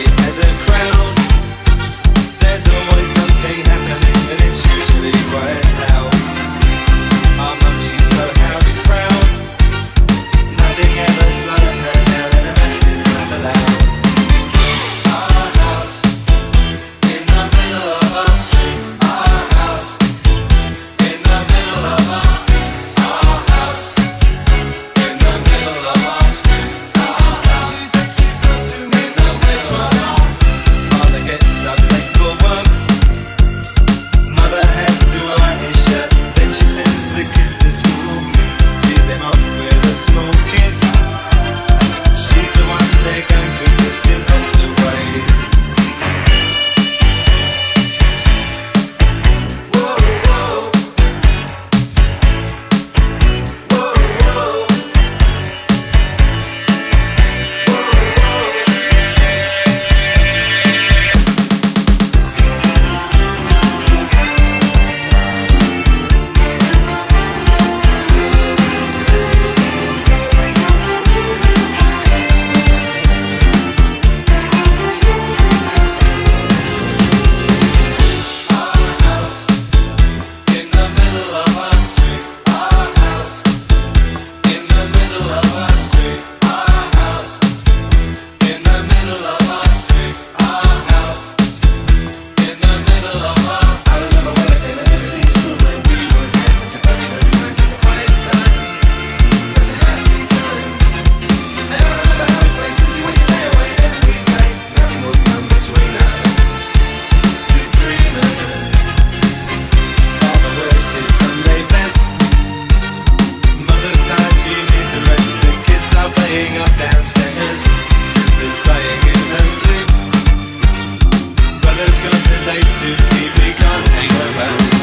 it as a crown. late to be begun. Hang around.